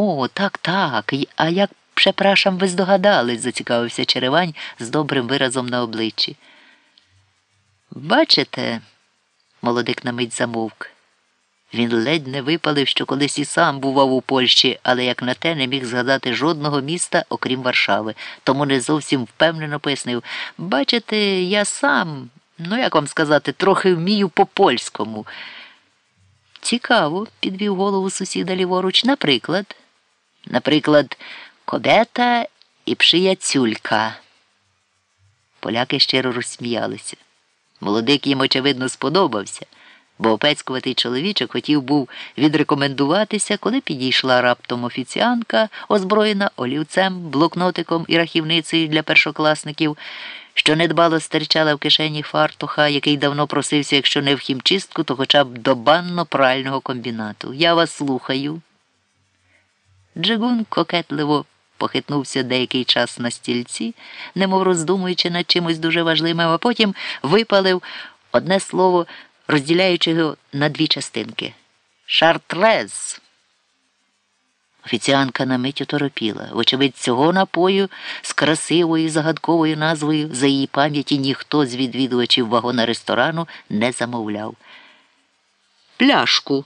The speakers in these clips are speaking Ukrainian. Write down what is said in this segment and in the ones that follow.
О, так, так. А як, препрашам, ви здогадались, зацікавився Черевань з добрим виразом на обличчі. Бачите, молодик на мить замовк. Він ледь не випалив, що колись і сам бував у Польщі, але як на те не міг згадати жодного міста, окрім Варшави, тому не зовсім впевнено пояснив Бачите, я сам, ну як вам сказати, трохи вмію по-польському. Цікаво, підвів голову сусіда ліворуч. Наприклад, наприклад, кобета і пшияцюлька. Поляки щиро розсміялися. Молодик їм, очевидно, сподобався, бо опецькуватий чоловічок хотів був відрекомендуватися, коли підійшла раптом офіціанка, озброєна олівцем, блокнотиком і рахівницею для першокласників, що недбало стирчала в кишені фартуха, який давно просився, якщо не в хімчистку, то хоча б до банно-прального комбінату. Я вас слухаю. Джигун кокетливо похитнувся деякий час на стільці, немов роздумуючи над чимось дуже важливим, а потім випалив одне слово, розділяючи його на дві частинки. Шартрез. Офіціанка на мить оторопіла. Вочевидь, цього напою з красивою загадковою назвою за її пам'яті ніхто з відвідувачів вагона ресторану не замовляв. Пляшку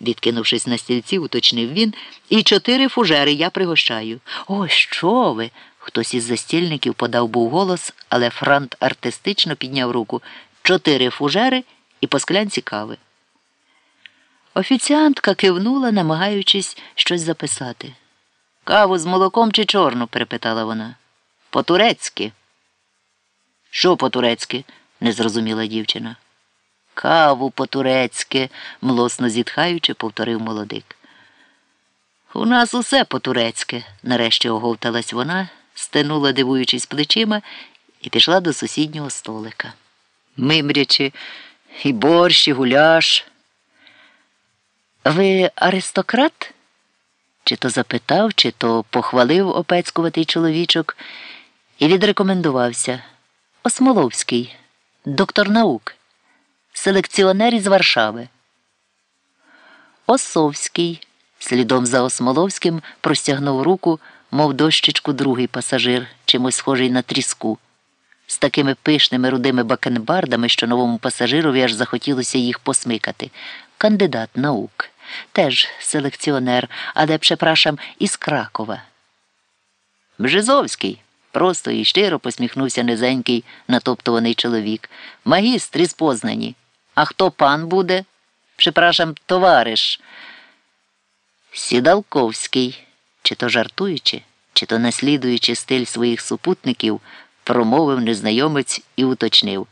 відкинувшись на стільці, уточнив він, і чотири фужери я пригощаю. О, що ви? Хтось із застільників подав був голос, але Франт артистично підняв руку. Чотири фужери і по склянці кави. Офіціантка кивнула, намагаючись щось записати. Каву з молоком чи чорну? перепитала вона. По-турецьки. Що по-турецьки? не зрозуміла дівчина. Каву по-турецьки, млосно зітхаючи, повторив молодик. У нас усе по-турецьки, нарешті оговталась вона, стенула, дивуючись плечима, і пішла до сусіднього столика. Мимрячи, і борщ, і гуляш. Ви аристократ? Чи то запитав, чи то похвалив опецькуватий чоловічок і відрекомендувався. Осмоловський, доктор наук селекціонер із Варшави. Осовський, слідом за Осмоловським, простягнув руку, мов дощечку другий пасажир, чимось схожий на тріску. З такими пишними рудими бакенбардами, що новому пасажирові аж захотілося їх посмикати. Кандидат наук, теж селекціонер, але, препрашам, із Кракова. Бжезовський. Просто і щиро посміхнувся низенький натоптуваний чоловік. Магістр із Познані. А хто пан буде? Припрашам, товариш. Сідалковський, чи то жартуючи, чи то наслідуючи стиль своїх супутників, промовив незнайомець і уточнив.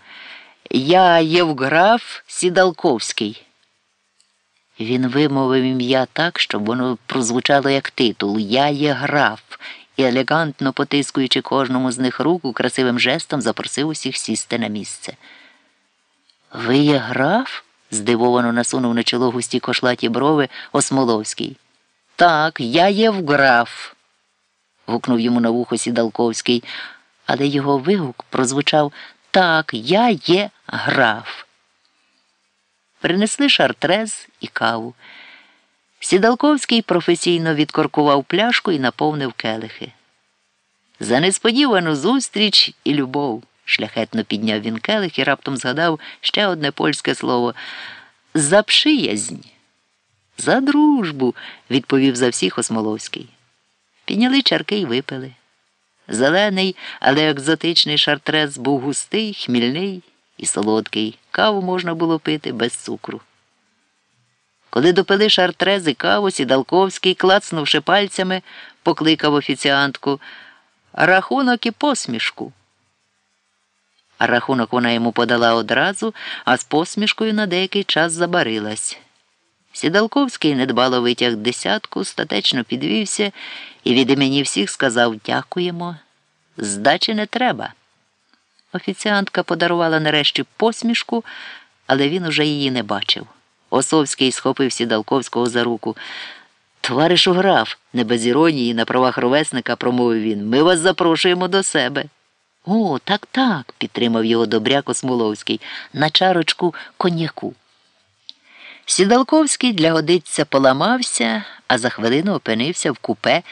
Я Євграф Сідалковський. Він вимовив ім'я так, щоб воно прозвучало як титул Я є граф і елегантно потискуючи кожному з них руку, красивим жестом запросив усіх сісти на місце. Ви є граф? здивовано насунув на чоло густі кошлаті брови Осмоловський. Так, я є в граф. гукнув йому на вухо Сідалковський, але його вигук прозвучав Так, я є граф. Принесли шартрез і каву. Сідалковський професійно відкоркував пляшку і наповнив келихи. За несподівану зустріч і любов, шляхетно підняв він келих і раптом згадав ще одне польське слово за пшиязнь. За дружбу, відповів за всіх Осмоловський. Підняли чарки й випили. Зелений, але екзотичний шартрез був густий, хмільний і солодкий. Каву можна було пити без цукру. Коли допили шартрези каву, Сідалковський, клацнувши пальцями, покликав офіціантку рахунок і посмішку. Рахунок вона йому подала одразу, а з посмішкою на деякий час забарилась. Сідалковський недбало витяг десятку, статечно підвівся і від імені всіх сказав Дякуємо. Здачі не треба. Офіціантка подарувала нарешті посмішку, але він уже її не бачив. Осовський схопив Сідалковського за руку. Товаришу граф, не без іронії на правах ровесника промовив він. Ми вас запрошуємо до себе. О, так, так, підтримав його добряко Смоловський на чарочку коньяку. Сідалковський для годиця поламався, а за хвилину опинився в купе